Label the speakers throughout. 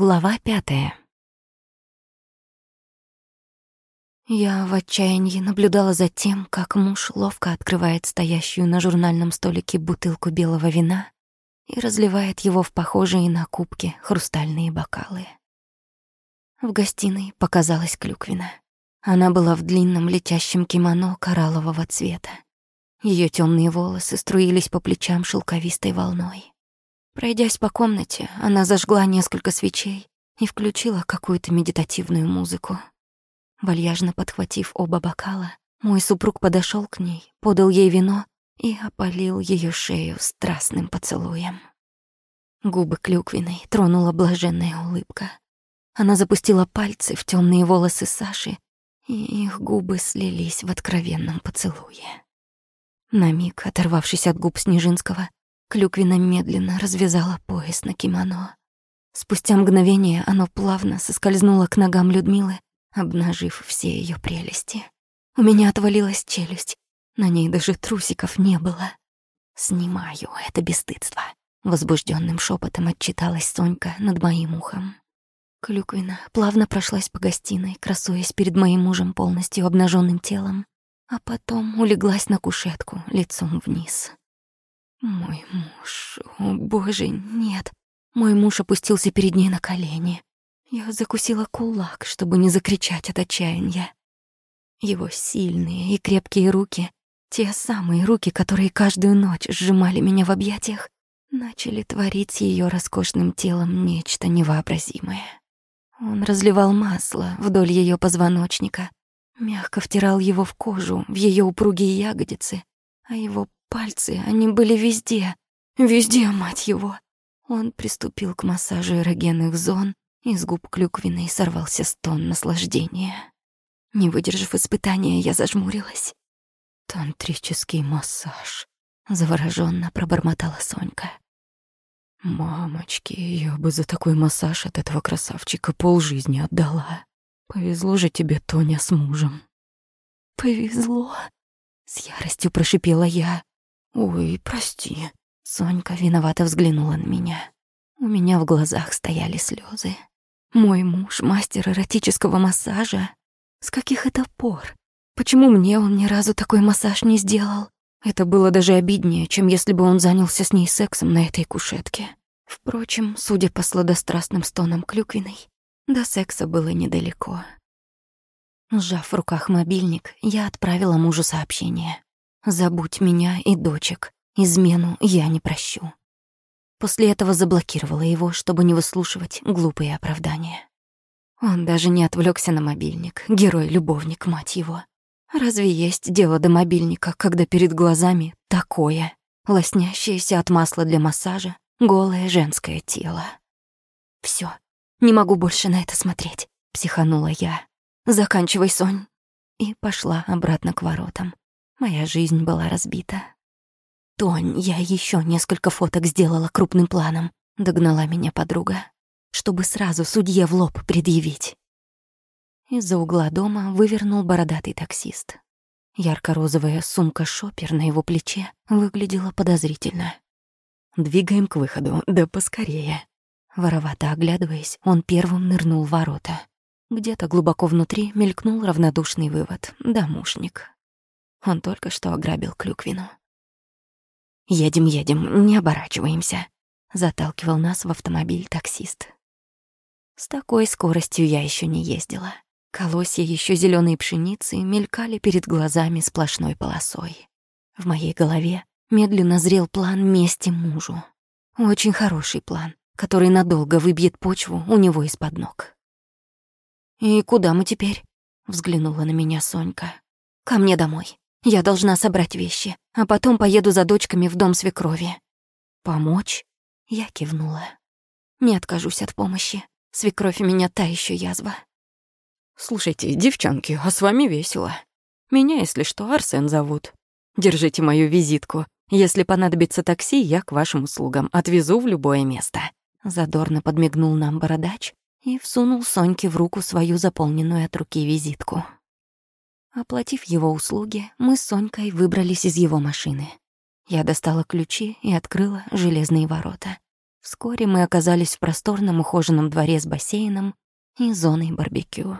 Speaker 1: Глава пятая. Я в отчаянии наблюдала за тем, как муж ловко открывает стоящую на журнальном столике бутылку белого вина и разливает его в похожие на кубки хрустальные бокалы. В гостиной показалась клюквина. Она была в длинном летящем кимоно кораллового цвета. Ее темные волосы струились по плечам шелковистой волной. Пройдясь по комнате, она зажгла несколько свечей и включила какую-то медитативную музыку. Вальяжно подхватив оба бокала, мой супруг подошел к ней, подал ей вино и опалил ее шею страстным поцелуем. Губы клюквиной тронула блаженная улыбка. Она запустила пальцы в темные волосы Саши, и их губы слились в откровенном поцелуе. На миг, оторвавшись от губ Снежинского, Клюквина медленно развязала пояс на кимоно. Спустя мгновение оно плавно соскользнуло к ногам Людмилы, обнажив все ее прелести. У меня отвалилась челюсть, на ней даже трусиков не было. «Снимаю это бесстыдство», — возбужденным шепотом отчиталась Сонька над моим ухом. Клюквина плавно прошлась по гостиной, красуясь перед моим мужем полностью обнаженным телом, а потом улеглась на кушетку лицом вниз. Мой муж, о боже, нет. Мой муж опустился перед ней на колени. Я закусила кулак, чтобы не закричать от отчаяния. Его сильные и крепкие руки, те самые руки, которые каждую ночь сжимали меня в объятиях, начали творить с ее роскошным телом нечто невообразимое. Он разливал масло вдоль ее позвоночника, мягко втирал его в кожу, в ее упругие ягодицы, а его Пальцы, они были везде. Везде, мать его. Он приступил к массажу эрогенных зон, и с губ клюквиной сорвался стон наслаждения. Не выдержав испытания, я зажмурилась. «Тантрический массаж», — заворожённо пробормотала Сонька. «Мамочки, я бы за такой массаж от этого красавчика полжизни отдала. Повезло же тебе, Тоня, с мужем». «Повезло?» — с яростью прошипела я. «Ой, прости». Сонька виновато взглянула на меня. У меня в глазах стояли слезы. Мой муж — мастер эротического массажа. С каких это пор? Почему мне он ни разу такой массаж не сделал? Это было даже обиднее, чем если бы он занялся с ней сексом на этой кушетке. Впрочем, судя по сладострастным стонам клюквиной, до секса было недалеко. Сжав в руках мобильник, я отправила мужу сообщение. Забудь меня и дочек. Измену я не прощу. После этого заблокировала его, чтобы не выслушивать глупые оправдания. Он даже не отвлекся на мобильник. Герой-любовник, мать его. Разве есть дело до мобильника, когда перед глазами такое, лоснящееся от масла для массажа, голое женское тело? Все, не могу больше на это смотреть, психанула я. Заканчивай, Сонь. И пошла обратно к воротам. Моя жизнь была разбита. «Тонь, я еще несколько фоток сделала крупным планом», — догнала меня подруга, чтобы сразу судье в лоб предъявить. Из-за угла дома вывернул бородатый таксист. Ярко-розовая сумка-шопер на его плече выглядела подозрительно. «Двигаем к выходу, да поскорее». Воровато оглядываясь, он первым нырнул в ворота. Где-то глубоко внутри мелькнул равнодушный вывод «домушник». Он только что ограбил клюквину. «Едем, едем, не оборачиваемся», — заталкивал нас в автомобиль таксист. С такой скоростью я еще не ездила. Колосья еще зеленой пшеницы мелькали перед глазами сплошной полосой. В моей голове медленно зрел план мести мужу. Очень хороший план, который надолго выбьет почву у него из-под ног. «И куда мы теперь?» — взглянула на меня Сонька. «Ко мне домой. Я должна собрать вещи, а потом поеду за дочками в дом свекрови. Помочь? Я кивнула. Не откажусь от помощи. Свекровь у меня та еще язва. Слушайте, девчонки, а с вами весело. Меня, если что, Арсен зовут. Держите мою визитку. Если понадобится такси, я к вашим услугам. Отвезу в любое место. Задорно подмигнул нам бородач и всунул Соньке в руку свою заполненную от руки визитку. Оплатив его услуги, мы с Сонькой выбрались из его машины. Я достала ключи и открыла железные ворота. Вскоре мы оказались в просторном ухоженном дворе с бассейном и зоной барбекю.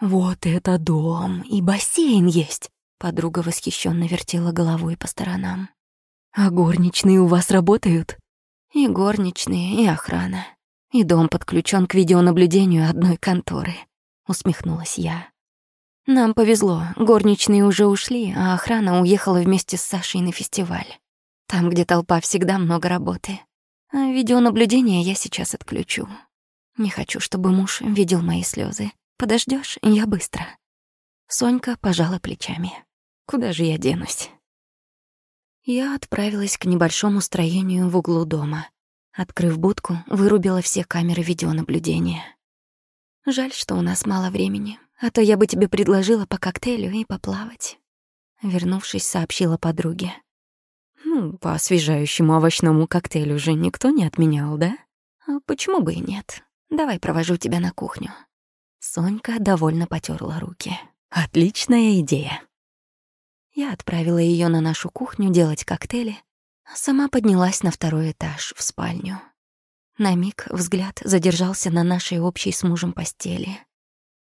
Speaker 1: «Вот это дом! И бассейн есть!» Подруга восхищенно вертела головой по сторонам. «А горничные у вас работают?» «И горничные, и охрана. И дом подключен к видеонаблюдению одной конторы», — усмехнулась я. «Нам повезло, горничные уже ушли, а охрана уехала вместе с Сашей на фестиваль. Там, где толпа, всегда много работы. А видеонаблюдение я сейчас отключу. Не хочу, чтобы муж видел мои слезы. Подождешь, я быстро. Сонька пожала плечами. Куда же я денусь? Я отправилась к небольшому строению в углу дома. Открыв будку, вырубила все камеры видеонаблюдения. Жаль, что у нас мало времени, а то я бы тебе предложила по коктейлю и поплавать. Вернувшись, сообщила подруге. Ну, по освежающему овощному коктейлю же никто не отменял, да? А почему бы и нет? Давай провожу тебя на кухню. Сонька довольно потерла руки. Отличная идея. Я отправила ее на нашу кухню делать коктейли, а сама поднялась на второй этаж в спальню. На миг взгляд задержался на нашей общей с мужем постели.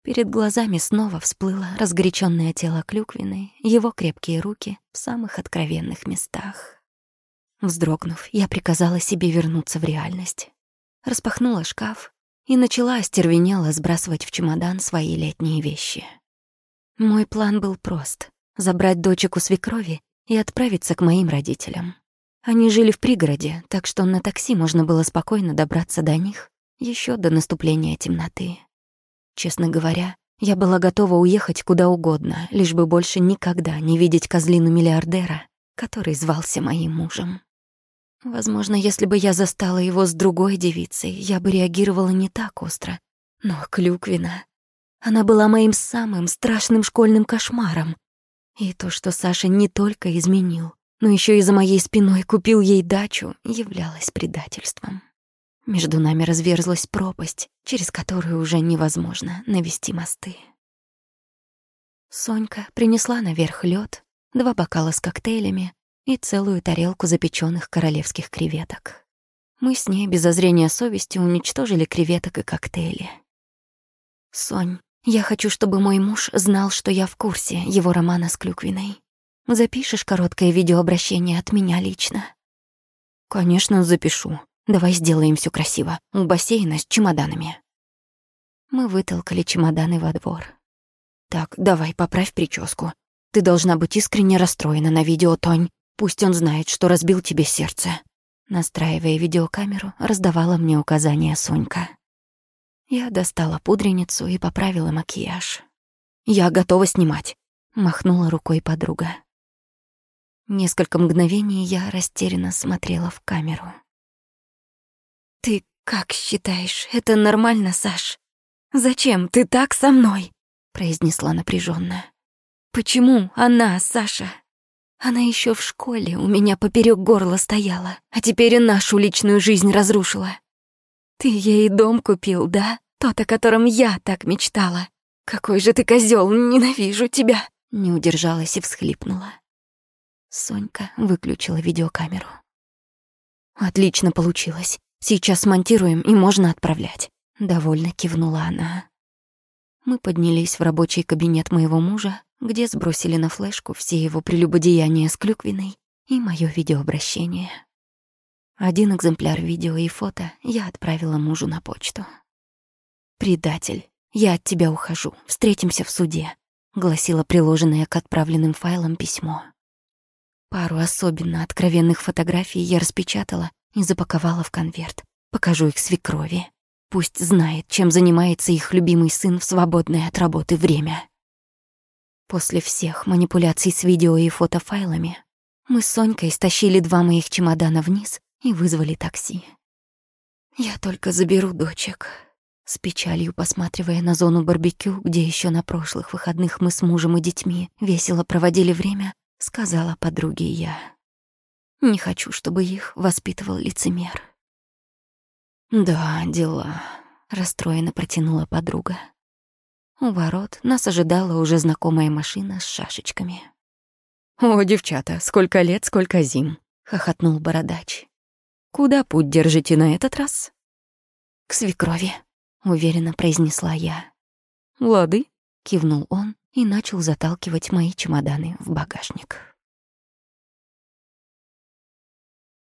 Speaker 1: Перед глазами снова всплыло разгоряченное тело клюквины, его крепкие руки в самых откровенных местах. Вздрогнув, я приказала себе вернуться в реальность. Распахнула шкаф и начала остервенело сбрасывать в чемодан свои летние вещи. Мой план был прост — забрать дочек у свекрови и отправиться к моим родителям. Они жили в пригороде, так что на такси можно было спокойно добраться до них еще до наступления темноты. Честно говоря, я была готова уехать куда угодно, лишь бы больше никогда не видеть козлину-миллиардера, который звался моим мужем. Возможно, если бы я застала его с другой девицей, я бы реагировала не так остро. Но Клюквина... Она была моим самым страшным школьным кошмаром. И то, что Саша не только изменил, но еще и за моей спиной купил ей дачу, являлось предательством. Между нами разверзлась пропасть, через которую уже невозможно навести мосты. Сонька принесла наверх лед, два бокала с коктейлями и целую тарелку запеченных королевских креветок. Мы с ней без зазрения совести уничтожили креветок и коктейли. «Сонь, я хочу, чтобы мой муж знал, что я в курсе его романа с Клюквиной. Запишешь короткое видеообращение от меня лично?» «Конечно, запишу», Давай сделаем все красиво. У бассейна с чемоданами. Мы вытолкали чемоданы во двор. Так, давай, поправь прическу. Ты должна быть искренне расстроена на видео, Тонь. Пусть он знает, что разбил тебе сердце. Настраивая видеокамеру, раздавала мне указания Сонька. Я достала пудреницу и поправила макияж. «Я готова снимать», — махнула рукой подруга. Несколько мгновений я растерянно смотрела в камеру. «Ты как считаешь, это нормально, Саш? Зачем ты так со мной?» произнесла напряженно. «Почему она, Саша? Она еще в школе у меня поперек горла стояла, а теперь и нашу личную жизнь разрушила. Ты ей дом купил, да? Тот, о котором я так мечтала. Какой же ты козел, ненавижу тебя!» Не удержалась и всхлипнула. Сонька выключила видеокамеру. «Отлично получилось. Сейчас смонтируем и можно отправлять. Довольно кивнула она. Мы поднялись в рабочий кабинет моего мужа, где сбросили на флешку все его прелюбодеяния с клюквиной и моё видеообращение. Один экземпляр видео и фото я отправила мужу на почту. «Предатель, я от тебя ухожу, встретимся в суде», — гласило приложенное к отправленным файлам письмо. Пару особенно откровенных фотографий я распечатала и запаковала в конверт. Покажу их свекрови. Пусть знает, чем занимается их любимый сын в свободное от работы время. После всех манипуляций с видео и фотофайлами мы с Сонькой стащили два моих чемодана вниз и вызвали такси. Я только заберу дочек. С печалью посматривая на зону барбекю, где еще на прошлых выходных мы с мужем и детьми весело проводили время, сказала подруге я. Не хочу, чтобы их воспитывал лицемер. «Да, дела», — расстроенно протянула подруга. У ворот нас ожидала уже знакомая машина с шашечками. «О, девчата, сколько лет, сколько зим!» — хохотнул бородач. Куда путь держите на этот раз?» «К свекрови», — уверенно произнесла я. «Лады», — кивнул он и начал заталкивать мои чемоданы в багажник.